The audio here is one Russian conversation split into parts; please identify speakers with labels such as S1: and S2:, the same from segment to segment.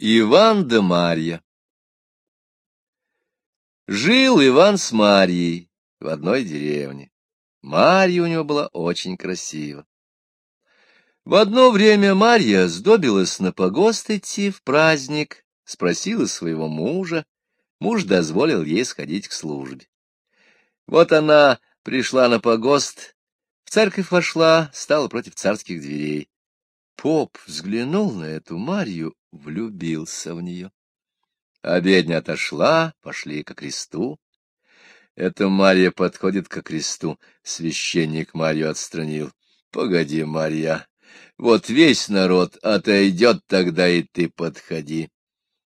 S1: Иван да Марья Жил Иван с Марьей в одной деревне. Марья у него была очень красива. В одно время Марья сдобилась на погост идти в праздник, спросила своего мужа. Муж дозволил ей сходить к службе. Вот она пришла на погост, в церковь вошла, стала против царских дверей. Поп взглянул на эту Марью, влюбился в нее. Обедня отошла, пошли ко кресту. Эта Марья подходит ко кресту. Священник Марью отстранил. — Погоди, Марья, вот весь народ отойдет, тогда и ты подходи.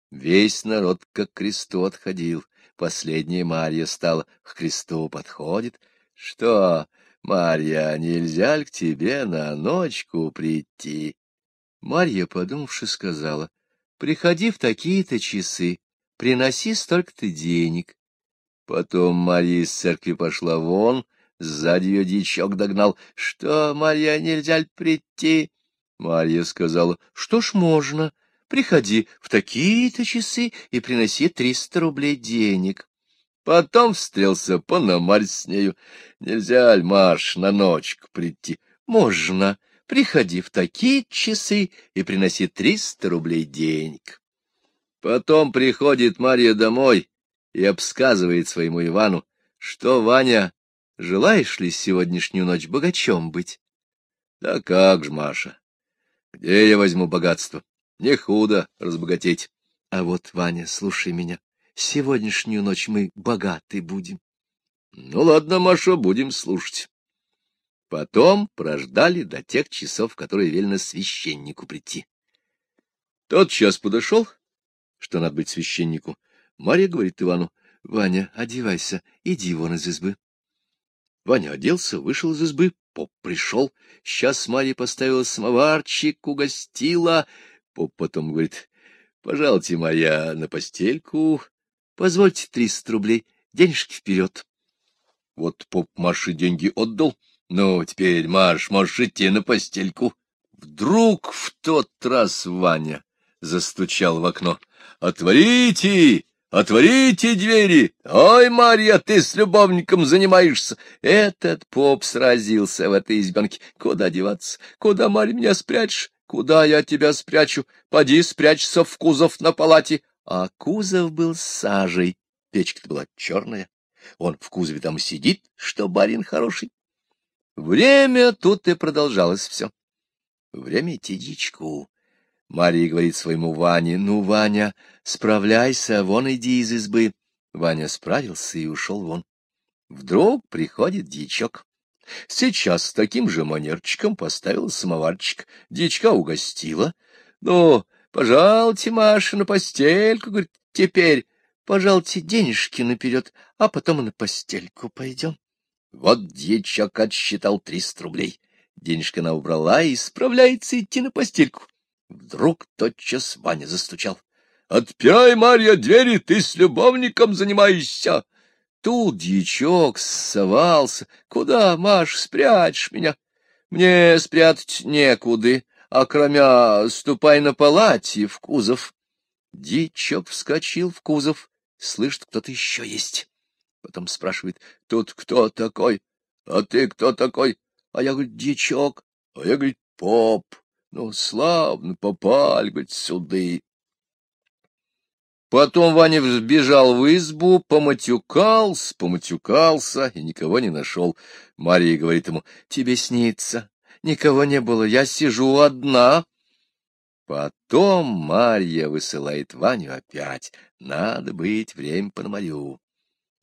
S1: Весь народ к кресту отходил. Последняя Марья стала к кресту подходит. — Что, Марья, нельзя ли к тебе на ночку прийти? Марья, подумавши, сказала, — Приходи в такие-то часы, приноси столько-то денег. Потом Марья из церкви пошла вон, сзади ее дичок догнал. — Что, Марья, нельзя ли прийти? Марья сказала, — Что ж можно, приходи в такие-то часы и приноси триста рублей денег. Потом встрелся Пономарь с нею. Нельзя Маш, на ночку прийти? Можно. Приходи в такие часы и приноси триста рублей денег. Потом приходит Марья домой и обсказывает своему Ивану, что, Ваня, желаешь ли сегодняшнюю ночь богачом быть? Да как же, Маша, где я возьму богатство? Не худо разбогатеть. А вот, Ваня, слушай меня, сегодняшнюю ночь мы богаты будем. Ну ладно, Маша, будем слушать. Потом прождали до тех часов, которые велено священнику прийти. Тот час подошел, что надо быть священнику. Марья говорит Ивану, — Ваня, одевайся, иди вон из избы. Ваня оделся, вышел из избы, поп пришел. Сейчас Марья поставила самоварчик, угостила. Поп потом говорит, — Пожалуйте, Марья, на постельку, позвольте триста рублей, денежки вперед. Вот поп Маше деньги отдал, — ну, теперь, Маш, можешь идти на постельку. Вдруг в тот раз Ваня застучал в окно. «Отворите! Отворите двери! Ой, Марья, ты с любовником занимаешься!» Этот поп сразился в этой избенке. Куда деваться? Куда, Марья, меня спрячешь? Куда я тебя спрячу? Поди спрячься в кузов на палате. А кузов был сажей. Печка-то была черная. Он в кузове там сидит, что барин хороший. Время тут и продолжалось все. Время идти. Мария говорит своему Ване, «Ну, Ваня, справляйся, вон иди из избы». Ваня справился и ушел вон. Вдруг приходит дичок. Сейчас с таким же манерчиком поставил самоварчик. Дичка угостила. «Ну, пожалуйте, Маша, на постельку», — говорит, «теперь, пожалуйте, денежки наперед, а потом на постельку пойдем». Вот дьячок отсчитал триста рублей. Денежка она убрала и справляется идти на постельку. Вдруг тотчас Ваня застучал. — Отпирай, Марья, двери, ты с любовником занимаешься. Тут дьячок совался. — Куда, Маш, спрячешь меня? — Мне спрятать некуды, а кроме ступай на палате в кузов. Дьячок вскочил в кузов. Слышит, кто-то еще есть. Потом спрашивает, тут кто такой? А ты кто такой? А я, говорит, дичок. А я, говорит, поп. Ну, славно попали, говорит, суды. Потом Ваня взбежал в избу, поматюкался, поматюкался и никого не нашел. Мария говорит ему, тебе снится, никого не было, я сижу одна. Потом Марья высылает Ваню опять, надо быть, время по морю.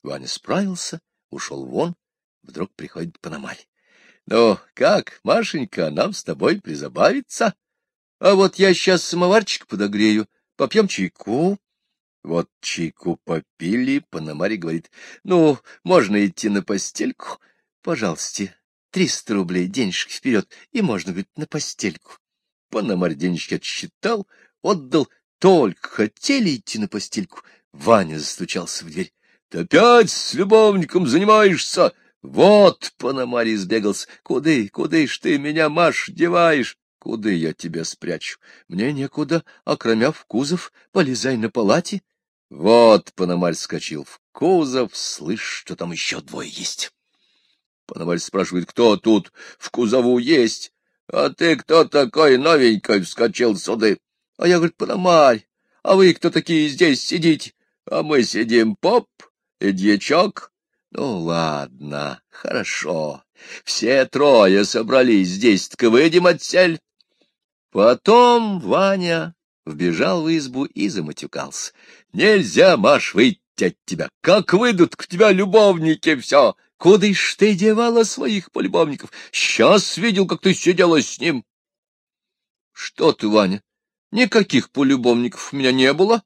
S1: Ваня справился, ушел вон, вдруг приходит Пономарь. — Ну, как, Машенька, нам с тобой призабавиться? А вот я сейчас самоварчик подогрею, попьем чайку. Вот чайку попили, Пономарь говорит, — Ну, можно идти на постельку? Пожалуйста, триста рублей денежки вперед, и можно, говорит, на постельку. Пономарь денежки отсчитал, отдал, только хотели идти на постельку. Ваня застучался в дверь. Ты опять с любовником занимаешься? Вот, Пономарий сбегался. Куды, куды ж ты меня, Маш, деваешь? Куда я тебя спрячу? Мне некуда, а кроме в кузов, полезай на палате. Вот Пономарь скочил в кузов, слышь, что там еще двое есть. Пономарь спрашивает, кто тут в кузову есть? А ты кто такой новенький вскочил сюда? А я, говорит, Пономарь, а вы кто такие здесь сидите? А мы сидим поп дьячок. Ну, ладно, хорошо. Все трое собрались здесь, так выйдем отсель. Потом Ваня вбежал в избу и заматюкался. Нельзя, Маш, выйти от тебя. Как выйдут к тебя любовники, все. Куда ж ты девала своих полюбовников? Сейчас видел, как ты сидела с ним. Что ты, Ваня? Никаких полюбовников у меня не было.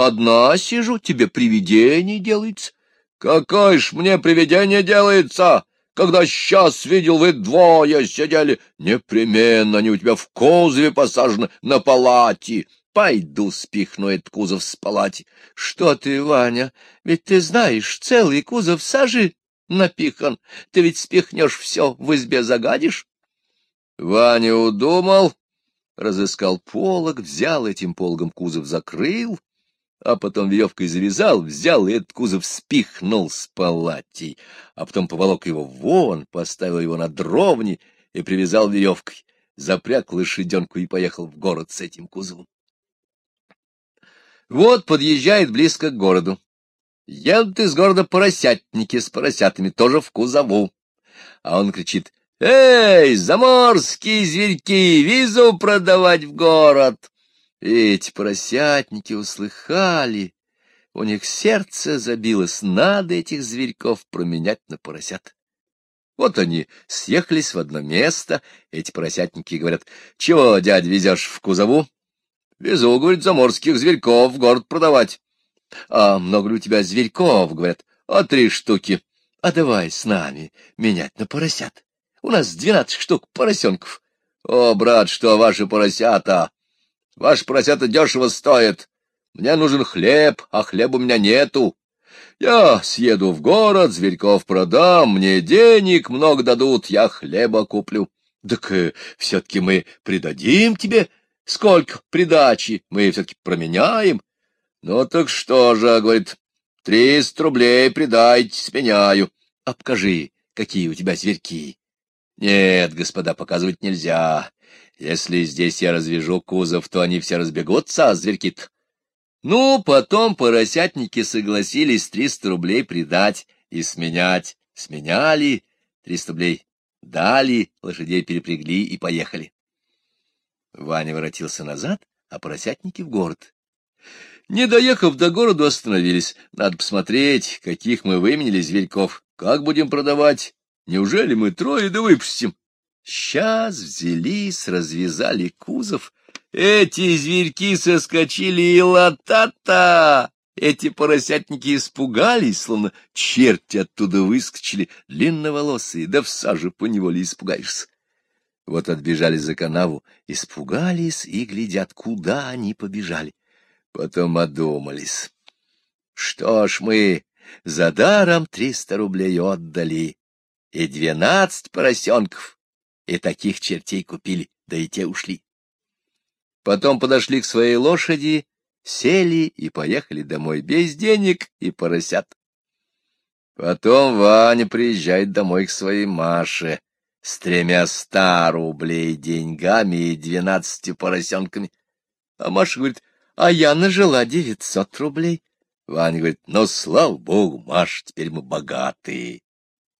S1: Одна сижу, тебе привидение делается. Какое ж мне привидение делается, когда сейчас видел, вы двое сидели. Непременно они у тебя в кузове посажены на палате. Пойду спихну этот кузов с палати. Что ты, Ваня, ведь ты знаешь, целый кузов сажи напихан. Ты ведь спихнешь все, в избе загадишь. Ваня удумал, разыскал полог, взял этим пологом кузов, закрыл, а потом веревкой завязал, взял и этот кузов спихнул с палатей, а потом поволок его вон, поставил его на дровни и привязал веревкой, запряг лошаденку и поехал в город с этим кузовом. Вот подъезжает близко к городу. Едут из города поросятники с поросятами, тоже в кузову. А он кричит, «Эй, заморские зверьки, визу продавать в город!» Эти поросятники услыхали, у них сердце забилось, надо этих зверьков променять на поросят. Вот они съехались в одно место, эти поросятники говорят, «Чего, дядь, везешь в кузову?» Везу, говорит, заморских зверьков в город продавать. А много ли у тебя зверьков, говорят? А три штуки. А давай с нами менять на поросят. У нас двенадцать штук поросенков. О, брат, что ваши поросята? Ваши поросята дешево стоят. Мне нужен хлеб, а хлеба у меня нету. Я съеду в город, зверьков продам, мне денег много дадут, я хлеба куплю. Так э, все-таки мы придадим тебе Сколько придачи мы все-таки променяем? Ну так что же, говорит, триста рублей придайте, сменяю. А покажи, какие у тебя зверьки. Нет, господа, показывать нельзя. Если здесь я развяжу кузов, то они все разбегутся, а зверьки. Ну, потом поросятники согласились триста рублей придать и сменять. Сменяли, триста рублей дали, лошадей перепрягли и поехали. Ваня воротился назад, а поросятники в город. Не доехав до города, остановились. Надо посмотреть, каких мы выменили зверьков. Как будем продавать? Неужели мы трое да выпустим? Сейчас взялись, развязали кузов. Эти зверьки соскочили и латата! Эти поросятники испугались, словно черти оттуда выскочили, длинноволосые, да в саже поневоле испугаешься. Вот отбежали за канаву, испугались и глядят, куда они побежали. Потом одумались. Что ж мы за даром триста рублей отдали, и двенадцать поросенков, и таких чертей купили, да и те ушли. Потом подошли к своей лошади, сели и поехали домой без денег и поросят. Потом Ваня приезжает домой к своей Маше с тремя ста рублей деньгами и двенадцатью поросенками. А Маша говорит, а я нажила девятьсот рублей. Ваня говорит, ну, слава богу, Маш, теперь мы богатые.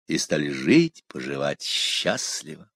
S1: И стали жить, поживать счастливо.